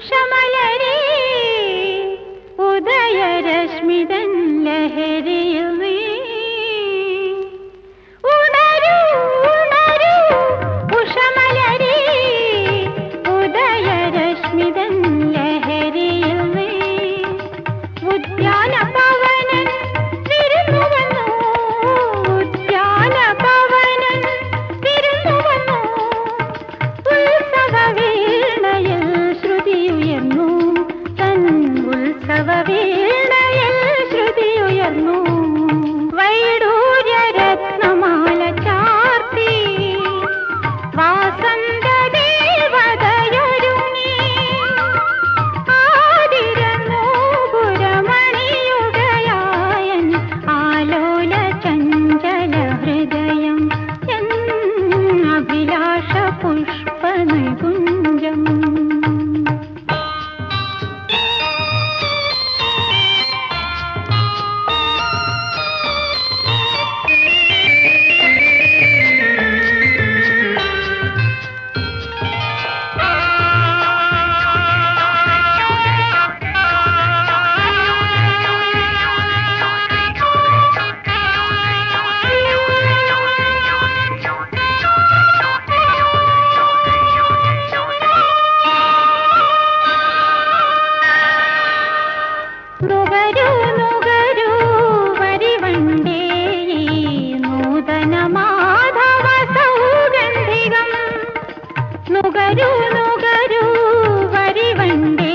什么呀？புஷ்பனை கண்டு